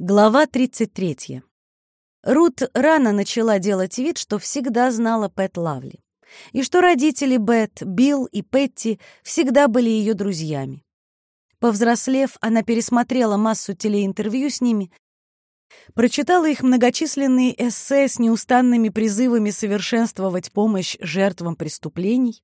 Глава 33. Рут рано начала делать вид, что всегда знала Пэт Лавли, и что родители Бет, Билл и Петти всегда были ее друзьями. Повзрослев, она пересмотрела массу телеинтервью с ними, прочитала их многочисленные эссе с неустанными призывами совершенствовать помощь жертвам преступлений,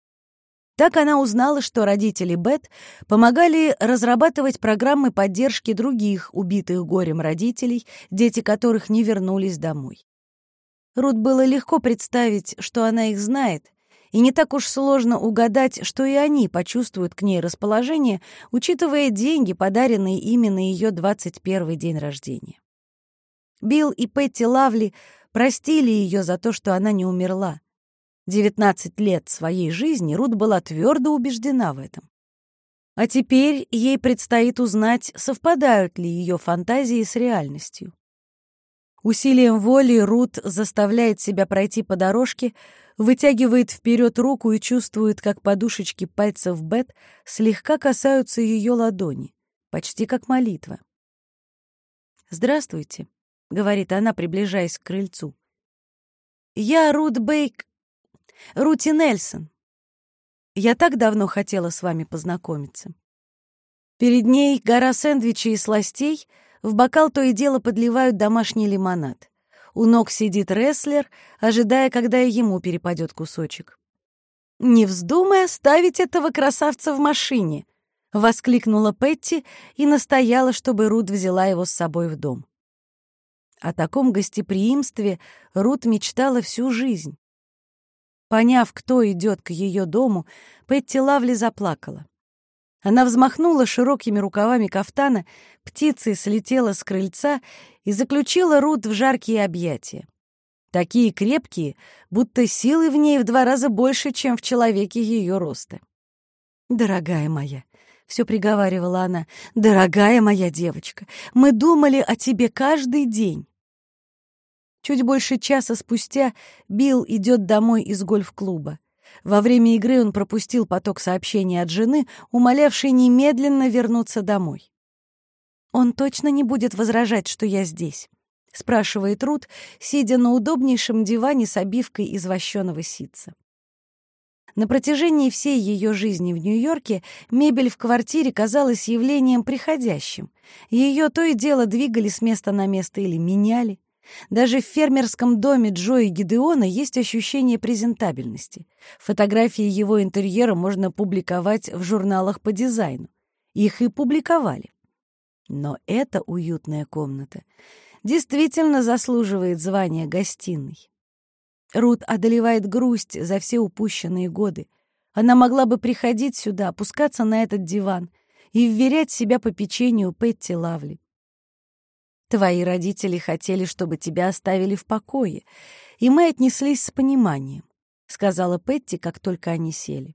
так она узнала, что родители Бет помогали разрабатывать программы поддержки других убитых горем родителей, дети которых не вернулись домой. Рут было легко представить, что она их знает, и не так уж сложно угадать, что и они почувствуют к ней расположение, учитывая деньги, подаренные ими на ее 21 день рождения. Билл и Петти Лавли простили ее за то, что она не умерла. 19 лет своей жизни Рут была твердо убеждена в этом. А теперь ей предстоит узнать, совпадают ли ее фантазии с реальностью. Усилием воли Рут заставляет себя пройти по дорожке, вытягивает вперед руку и чувствует, как подушечки пальцев Бет слегка касаются ее ладони, почти как молитва. «Здравствуйте», — говорит она, приближаясь к крыльцу. «Я Рут Бейк...» Рути Нельсон. Я так давно хотела с вами познакомиться. Перед ней гора сэндвичей и сластей, в бокал то и дело подливают домашний лимонад. У ног сидит рестлер, ожидая, когда и ему перепадет кусочек. «Не вздумай оставить этого красавца в машине!» — воскликнула Петти и настояла, чтобы Рут взяла его с собой в дом. О таком гостеприимстве Рут мечтала всю жизнь. Поняв, кто идет к ее дому, Петти Лавли заплакала. Она взмахнула широкими рукавами кафтана, птицей слетела с крыльца и заключила Рут в жаркие объятия. Такие крепкие, будто силы в ней в два раза больше, чем в человеке ее роста. «Дорогая моя», — все приговаривала она, — «дорогая моя девочка, мы думали о тебе каждый день». Чуть больше часа спустя Билл идет домой из гольф-клуба. Во время игры он пропустил поток сообщений от жены, умолявшей немедленно вернуться домой. «Он точно не будет возражать, что я здесь?» — спрашивает Рут, сидя на удобнейшем диване с обивкой из вощеного ситца. На протяжении всей ее жизни в Нью-Йорке мебель в квартире казалась явлением приходящим. Ее то и дело двигали с места на место или меняли. Даже в фермерском доме Джо и Гидеона есть ощущение презентабельности. Фотографии его интерьера можно публиковать в журналах по дизайну. Их и публиковали. Но эта уютная комната действительно заслуживает звания гостиной. Рут одолевает грусть за все упущенные годы. Она могла бы приходить сюда, опускаться на этот диван и вверять себя по печенью Петти Лавли. Твои родители хотели, чтобы тебя оставили в покое, и мы отнеслись с пониманием», — сказала Петти, как только они сели.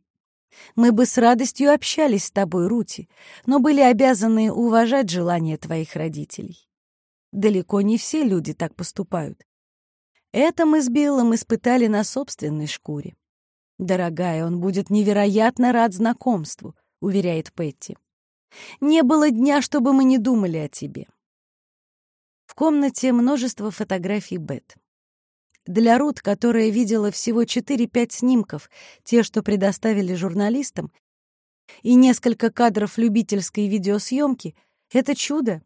«Мы бы с радостью общались с тобой, Рути, но были обязаны уважать желания твоих родителей. Далеко не все люди так поступают. Это мы с Биллом испытали на собственной шкуре. Дорогая, он будет невероятно рад знакомству», — уверяет Петти. «Не было дня, чтобы мы не думали о тебе. В комнате множество фотографий Бет. Для Рут, которая видела всего 4-5 снимков, те, что предоставили журналистам, и несколько кадров любительской видеосъемки, это чудо.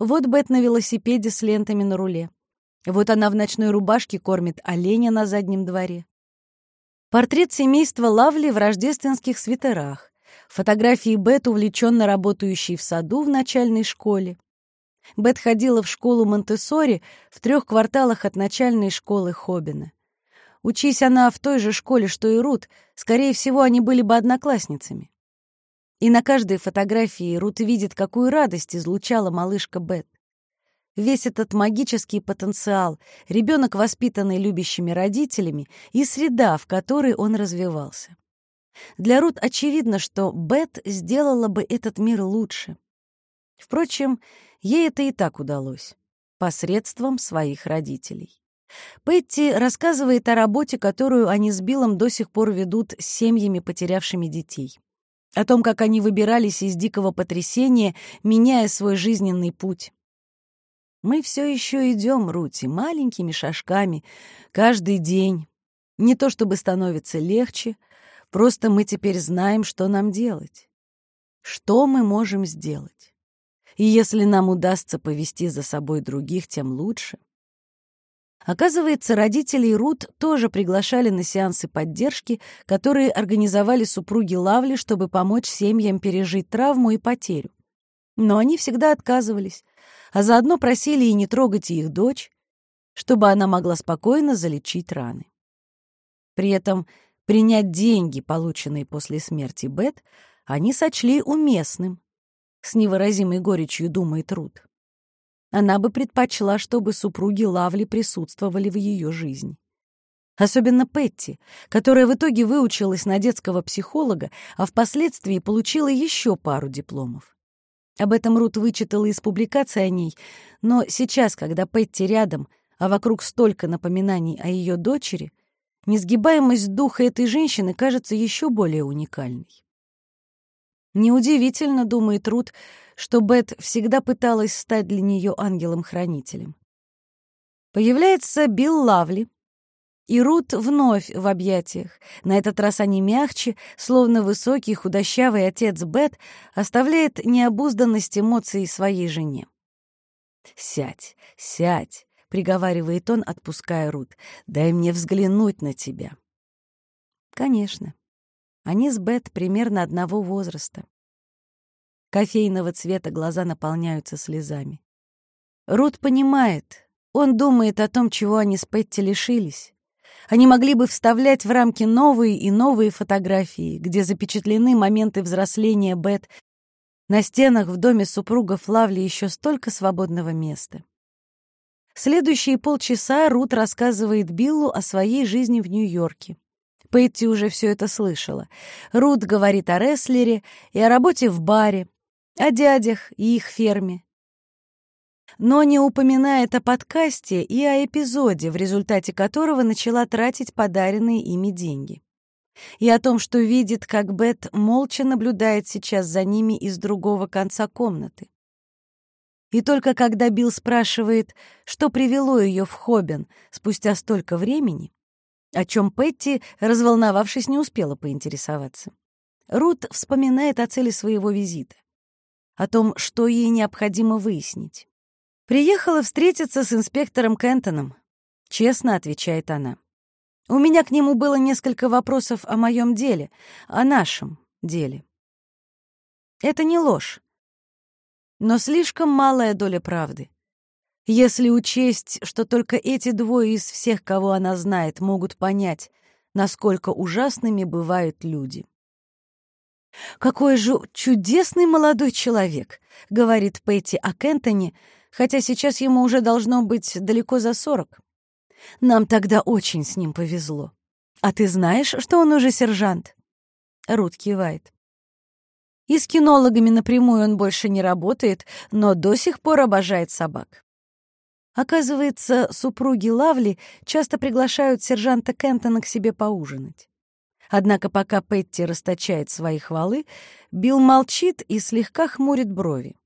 Вот Бет на велосипеде с лентами на руле. Вот она в ночной рубашке кормит оленя на заднем дворе. Портрет семейства Лавли в рождественских свитерах. Фотографии Бет, увлеченно работающей в саду в начальной школе. Бет ходила в школу Монтессори в трех кварталах от начальной школы Хоббина. Учись она в той же школе, что и Рут, скорее всего, они были бы одноклассницами. И на каждой фотографии Рут видит, какую радость излучала малышка Бет. Весь этот магический потенциал, ребенок, воспитанный любящими родителями, и среда, в которой он развивался. Для Рут очевидно, что Бет сделала бы этот мир лучше. Впрочем, ей это и так удалось, посредством своих родителей. Петти рассказывает о работе, которую они с Биллом до сих пор ведут с семьями, потерявшими детей. О том, как они выбирались из дикого потрясения, меняя свой жизненный путь. Мы все еще идем, Рути, маленькими шажками, каждый день. Не то чтобы становится легче, просто мы теперь знаем, что нам делать. Что мы можем сделать? И если нам удастся повести за собой других, тем лучше. Оказывается, родителей Рут тоже приглашали на сеансы поддержки, которые организовали супруги Лавли, чтобы помочь семьям пережить травму и потерю. Но они всегда отказывались, а заодно просили и не трогать их дочь, чтобы она могла спокойно залечить раны. При этом принять деньги, полученные после смерти Бет, они сочли уместным. С невыразимой горечью думает Рут. Она бы предпочла, чтобы супруги Лавли присутствовали в ее жизни. Особенно Петти, которая в итоге выучилась на детского психолога, а впоследствии получила еще пару дипломов. Об этом Рут вычитала из публикации о ней, но сейчас, когда Петти рядом, а вокруг столько напоминаний о ее дочери, несгибаемость духа этой женщины кажется еще более уникальной. Неудивительно, думает Рут, что Бет всегда пыталась стать для нее ангелом-хранителем. Появляется Билл Лавли, и Рут вновь в объятиях. На этот раз они мягче, словно высокий худощавый отец Бет оставляет необузданность эмоций своей жене. «Сядь, сядь», — приговаривает он, отпуская Рут. «Дай мне взглянуть на тебя». Конечно. Они с Бет примерно одного возраста. Кофейного цвета глаза наполняются слезами. Рут понимает, он думает о том, чего они с Петти лишились. Они могли бы вставлять в рамки новые и новые фотографии, где запечатлены моменты взросления Бет. На стенах в доме супругов Лавли еще столько свободного места. Следующие полчаса Рут рассказывает Биллу о своей жизни в Нью-Йорке. Пэтти уже все это слышала. Рут говорит о рестлере и о работе в баре, о дядях и их ферме, но не упоминает о подкасте и о эпизоде, в результате которого начала тратить подаренные ими деньги. И о том, что видит, как Бет молча наблюдает сейчас за ними из другого конца комнаты. И только когда Билл спрашивает, что привело ее в Хоббин спустя столько времени, о чем Петти, разволновавшись, не успела поинтересоваться. Рут вспоминает о цели своего визита, о том, что ей необходимо выяснить. «Приехала встретиться с инспектором Кентоном», — честно отвечает она. «У меня к нему было несколько вопросов о моем деле, о нашем деле». Это не ложь, но слишком малая доля правды. Если учесть, что только эти двое из всех, кого она знает, могут понять, насколько ужасными бывают люди. «Какой же чудесный молодой человек!» — говорит Петти о Кентоне, хотя сейчас ему уже должно быть далеко за сорок. Нам тогда очень с ним повезло. А ты знаешь, что он уже сержант?» Рут кивает. И с кинологами напрямую он больше не работает, но до сих пор обожает собак. Оказывается, супруги Лавли часто приглашают сержанта Кентона к себе поужинать. Однако пока Петти расточает свои хвалы, Билл молчит и слегка хмурит брови.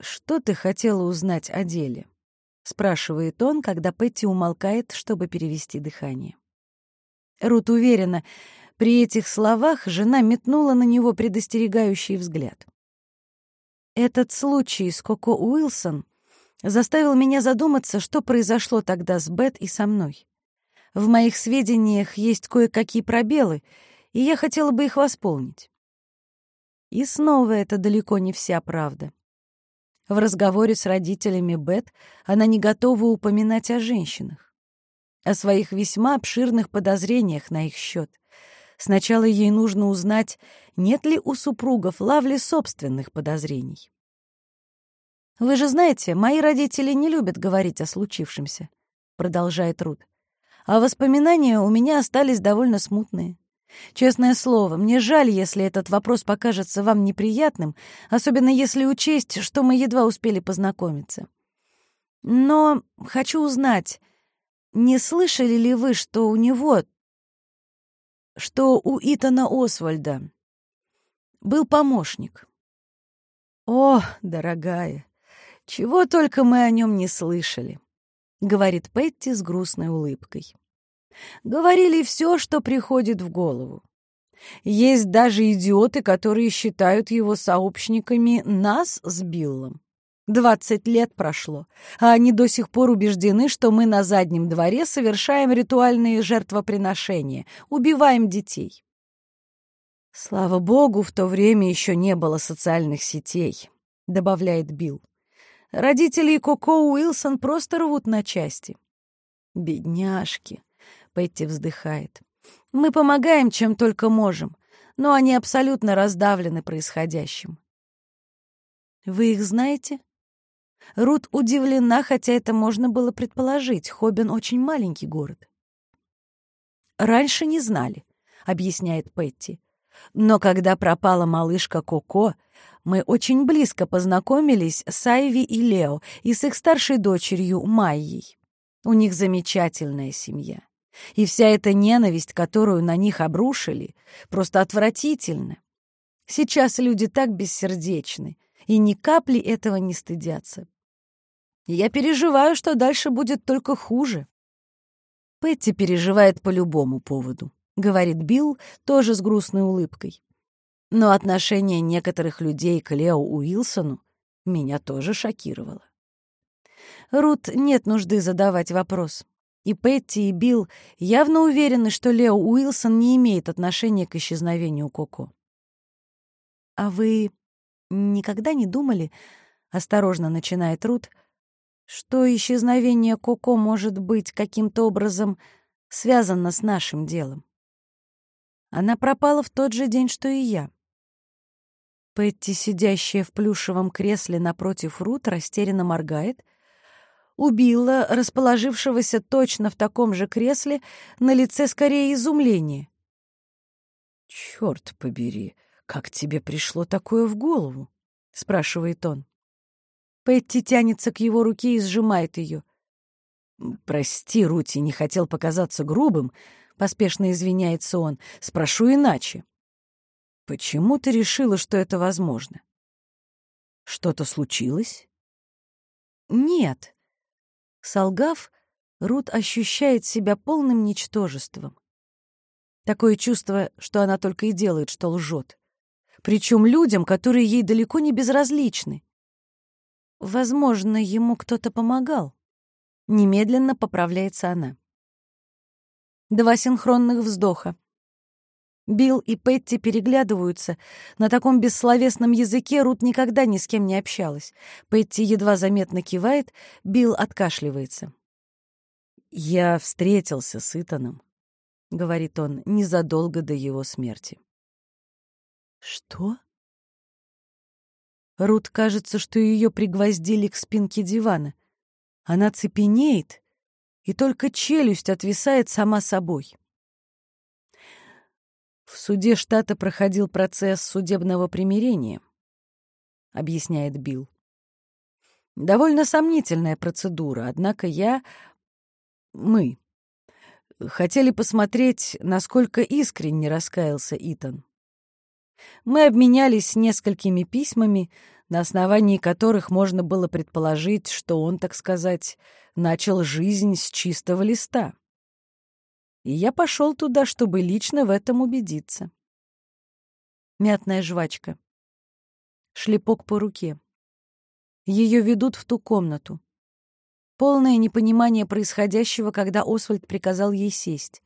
«Что ты хотела узнать о деле?» — спрашивает он, когда Петти умолкает, чтобы перевести дыхание. Рут уверена, при этих словах жена метнула на него предостерегающий взгляд. Этот случай с Коко Уилсон заставил меня задуматься, что произошло тогда с Бет и со мной. В моих сведениях есть кое-какие пробелы, и я хотела бы их восполнить. И снова это далеко не вся правда. В разговоре с родителями Бет она не готова упоминать о женщинах, о своих весьма обширных подозрениях на их счет. Сначала ей нужно узнать, нет ли у супругов Лавли собственных подозрений. «Вы же знаете, мои родители не любят говорить о случившемся», — продолжает Рут. «А воспоминания у меня остались довольно смутные. Честное слово, мне жаль, если этот вопрос покажется вам неприятным, особенно если учесть, что мы едва успели познакомиться. Но хочу узнать, не слышали ли вы, что у него, что у Итана Освальда был помощник? О, дорогая, Чего только мы о нем не слышали, говорит Петти с грустной улыбкой. Говорили все, что приходит в голову. Есть даже идиоты, которые считают его сообщниками нас с Биллом. Двадцать лет прошло, а они до сих пор убеждены, что мы на заднем дворе совершаем ритуальные жертвоприношения, убиваем детей. Слава богу, в то время еще не было социальных сетей, добавляет Билл. Родители Коко Уилсон просто рвут на части. Бедняжки, Петти вздыхает. Мы помогаем, чем только можем, но они абсолютно раздавлены происходящим. Вы их знаете? Рут удивлена, хотя это можно было предположить. Хоббин очень маленький город. «Раньше не знали», — объясняет Петти. «Но когда пропала малышка Коко, мы очень близко познакомились с Айви и Лео и с их старшей дочерью Майей. У них замечательная семья. И вся эта ненависть, которую на них обрушили, просто отвратительна. Сейчас люди так бессердечны, и ни капли этого не стыдятся. Я переживаю, что дальше будет только хуже. Петти переживает по любому поводу, говорит Билл, тоже с грустной улыбкой. Но отношение некоторых людей к Лео Уилсону меня тоже шокировало. Рут нет нужды задавать вопрос. И Петти, и Билл явно уверены, что Лео Уилсон не имеет отношения к исчезновению Коко. «А вы никогда не думали, — осторожно начинает Рут, — что исчезновение Коко может быть каким-то образом связано с нашим делом? Она пропала в тот же день, что и я». Петти, сидящая в плюшевом кресле напротив Рут, растерянно моргает — убила расположившегося точно в таком же кресле, на лице скорее изумление. «Черт побери, как тебе пришло такое в голову?» — спрашивает он. Петти тянется к его руке и сжимает ее. «Прости, Рути, не хотел показаться грубым», — поспешно извиняется он. «Спрошу иначе. Почему ты решила, что это возможно? Что-то случилось?» «Нет», Солгав, Рут ощущает себя полным ничтожеством. Такое чувство, что она только и делает, что лжет. Причем людям, которые ей далеко не безразличны. Возможно, ему кто-то помогал. Немедленно поправляется она. Два синхронных вздоха. Билл и Петти переглядываются. На таком бессловесном языке Рут никогда ни с кем не общалась. Петти едва заметно кивает, Билл откашливается. «Я встретился с Итаном», — говорит он, незадолго до его смерти. «Что?» Рут кажется, что ее пригвоздили к спинке дивана. Она цепенеет, и только челюсть отвисает сама собой. В суде штата проходил процесс судебного примирения, объясняет Билл. Довольно сомнительная процедура, однако я... Мы хотели посмотреть, насколько искренне раскаялся Итан. Мы обменялись несколькими письмами, на основании которых можно было предположить, что он, так сказать, начал жизнь с чистого листа и я пошел туда, чтобы лично в этом убедиться. Мятная жвачка. Шлепок по руке. Ее ведут в ту комнату. Полное непонимание происходящего, когда Освальд приказал ей сесть.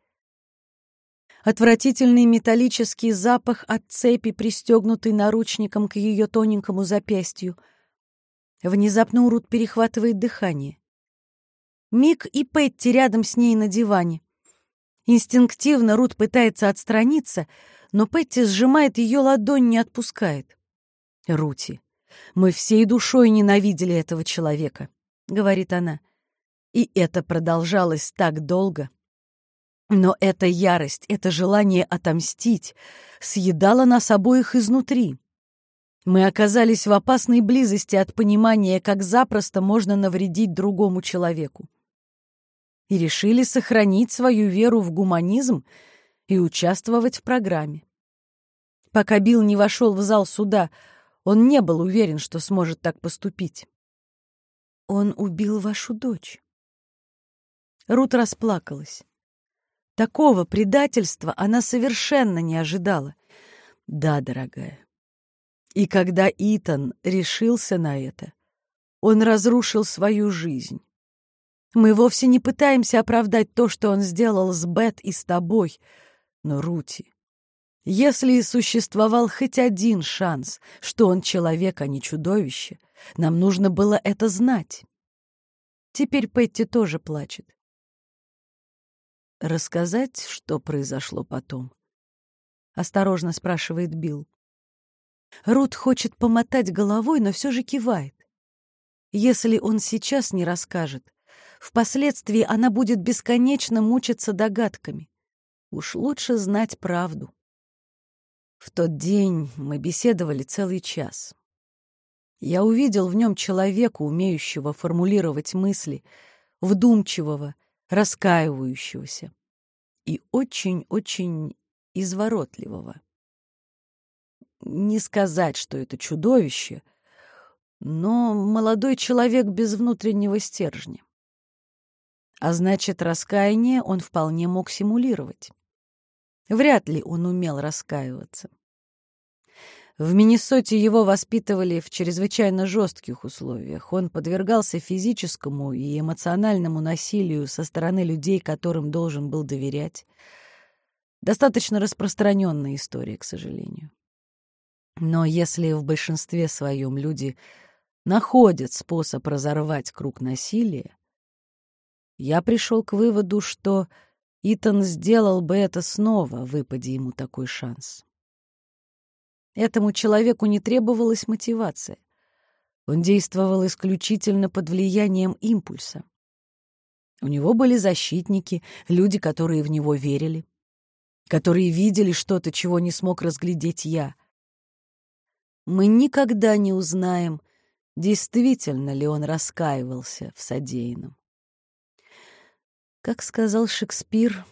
Отвратительный металлический запах от цепи, пристегнутой наручником к ее тоненькому запястью. Внезапно Урут перехватывает дыхание. Мик и Петти рядом с ней на диване. Инстинктивно Рут пытается отстраниться, но Петти сжимает ее ладонь, не отпускает. «Рути, мы всей душой ненавидели этого человека», — говорит она. И это продолжалось так долго. Но эта ярость, это желание отомстить съедало нас обоих изнутри. Мы оказались в опасной близости от понимания, как запросто можно навредить другому человеку и решили сохранить свою веру в гуманизм и участвовать в программе. Пока Билл не вошел в зал суда, он не был уверен, что сможет так поступить. Он убил вашу дочь. Рут расплакалась. Такого предательства она совершенно не ожидала. Да, дорогая. И когда Итан решился на это, он разрушил свою жизнь. Мы вовсе не пытаемся оправдать то, что он сделал с Бет и с тобой. Но, Рути, если и существовал хоть один шанс, что он человек, а не чудовище, нам нужно было это знать. Теперь Петти тоже плачет. «Рассказать, что произошло потом?» — осторожно спрашивает Билл. Рут хочет помотать головой, но все же кивает. Если он сейчас не расскажет, впоследствии она будет бесконечно мучиться догадками. Уж лучше знать правду. В тот день мы беседовали целый час. Я увидел в нем человека, умеющего формулировать мысли, вдумчивого, раскаивающегося и очень-очень изворотливого. Не сказать, что это чудовище, но молодой человек без внутреннего стержня. А значит, раскаяние он вполне мог симулировать. Вряд ли он умел раскаиваться. В Миннесоте его воспитывали в чрезвычайно жестких условиях. Он подвергался физическому и эмоциональному насилию со стороны людей, которым должен был доверять. Достаточно распространенная история, к сожалению. Но если в большинстве своем люди находят способ разорвать круг насилия, я пришел к выводу, что Итан сделал бы это снова, выпади ему такой шанс. Этому человеку не требовалась мотивация. Он действовал исключительно под влиянием импульса. У него были защитники, люди, которые в него верили, которые видели что-то, чего не смог разглядеть я. Мы никогда не узнаем, действительно ли он раскаивался в содеянном. Как сказал Шекспир,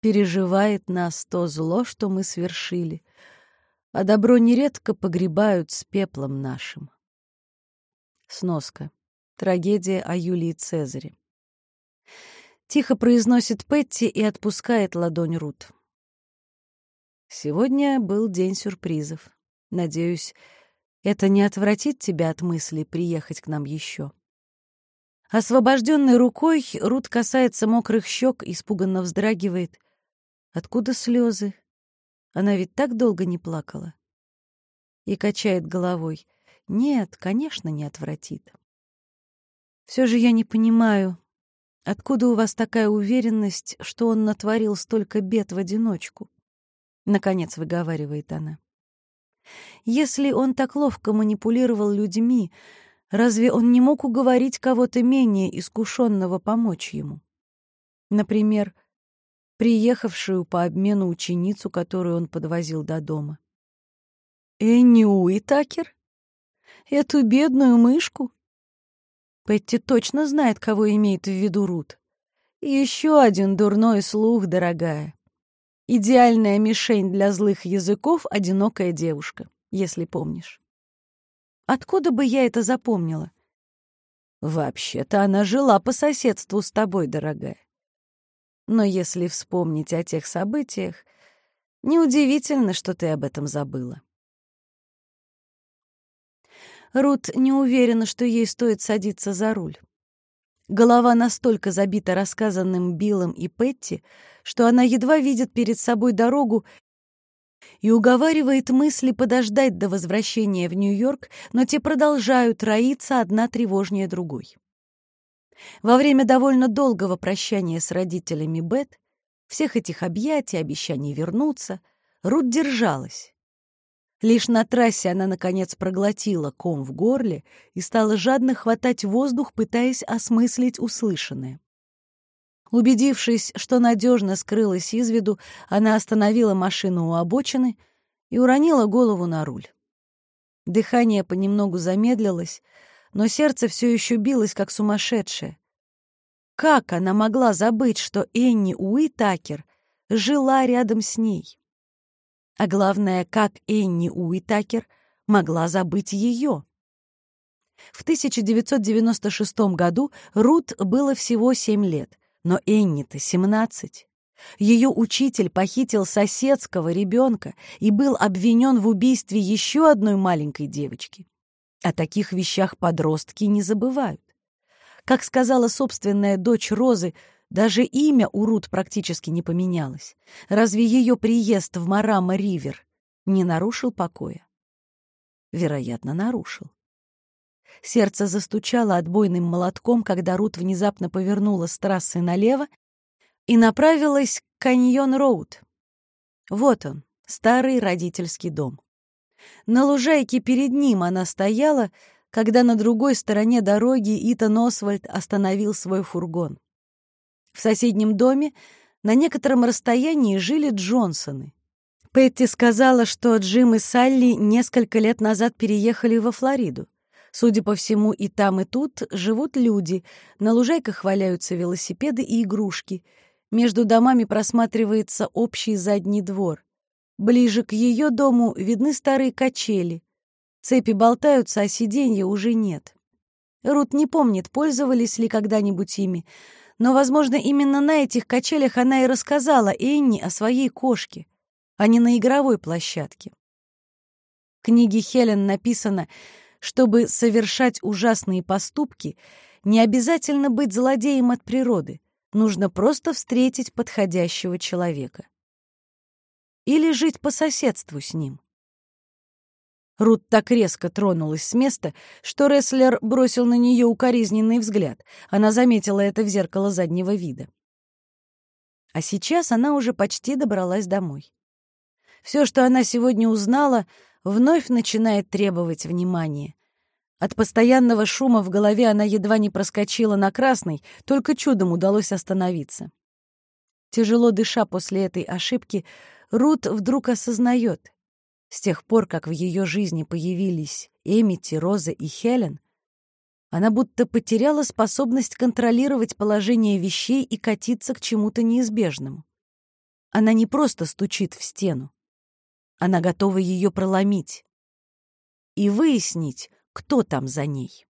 переживает нас то зло, что мы свершили — а добро нередко погребают с пеплом нашим. Сноска. Трагедия о Юлии Цезаре. Тихо произносит Петти и отпускает ладонь Рут. Сегодня был день сюрпризов. Надеюсь, это не отвратит тебя от мысли приехать к нам еще. Освобожденной рукой Рут касается мокрых щек, испуганно вздрагивает. Откуда слезы? Она ведь так долго не плакала. И качает головой. Нет, конечно, не отвратит. Все же я не понимаю, откуда у вас такая уверенность, что он натворил столько бед в одиночку? Наконец выговаривает она. Если он так ловко манипулировал людьми, разве он не мог уговорить кого-то менее искушенного помочь ему? Например, приехавшую по обмену ученицу, которую он подвозил до дома. Энни Уитакер? Эту бедную мышку? Петти точно знает, кого имеет в виду Рут. еще один дурной слух, дорогая. Идеальная мишень для злых языков — одинокая девушка, если помнишь. Откуда бы я это запомнила? Вообще-то она жила по соседству с тобой, дорогая. Но если вспомнить о тех событиях, неудивительно, что ты об этом забыла. Рут не уверена, что ей стоит садиться за руль. Голова настолько забита рассказанным Биллом и Петти, что она едва видит перед собой дорогу и уговаривает мысли подождать до возвращения в Нью-Йорк, но те продолжают роиться одна тревожнее другой. Во время довольно долгого прощания с родителями Бет, всех этих объятий, обещаний вернуться, Рут держалась. Лишь на трассе она, наконец, проглотила ком в горле и стала жадно хватать воздух, пытаясь осмыслить услышанное. Убедившись, что надежно скрылась из виду, она остановила машину у обочины и уронила голову на руль. Дыхание понемногу замедлилось, но сердце все еще билось, как сумасшедшее. Как она могла забыть, что Энни Уитакер жила рядом с ней? А главное, как Энни Уитакер могла забыть ее? В 1996 году Рут было всего 7 лет, но Энни-то 17. Ее учитель похитил соседского ребенка и был обвинен в убийстве еще одной маленькой девочки. О таких вещах подростки не забывают. Как сказала собственная дочь Розы, даже имя у Рут практически не поменялось. Разве ее приезд в Марама-Ривер не нарушил покоя? Вероятно, нарушил. Сердце застучало отбойным молотком, когда Рут внезапно повернула с трассы налево и направилась к Каньон-Роуд. Вот он, старый родительский дом. На лужайке перед ним она стояла, когда на другой стороне дороги Итан Освальд остановил свой фургон. В соседнем доме на некотором расстоянии жили Джонсоны. Петти сказала, что Джим и Салли несколько лет назад переехали во Флориду. Судя по всему, и там, и тут живут люди, на лужайках валяются велосипеды и игрушки. Между домами просматривается общий задний двор. Ближе к ее дому видны старые качели. Цепи болтаются, а сиденья уже нет. Рут не помнит, пользовались ли когда-нибудь ими, но, возможно, именно на этих качелях она и рассказала Энни о своей кошке, а не на игровой площадке. В книге Хелен написано, чтобы совершать ужасные поступки, не обязательно быть злодеем от природы, нужно просто встретить подходящего человека. Или жить по соседству с ним. Рут так резко тронулась с места, что рестлер бросил на нее укоризненный взгляд. Она заметила это в зеркало заднего вида. А сейчас она уже почти добралась домой. Все, что она сегодня узнала, вновь начинает требовать внимания. От постоянного шума в голове она едва не проскочила на красный, только чудом удалось остановиться. Тяжело дыша после этой ошибки, Рут вдруг осознает, с тех пор, как в ее жизни появились Эмити, Роза и Хелен, она будто потеряла способность контролировать положение вещей и катиться к чему-то неизбежному. Она не просто стучит в стену. Она готова ее проломить и выяснить, кто там за ней.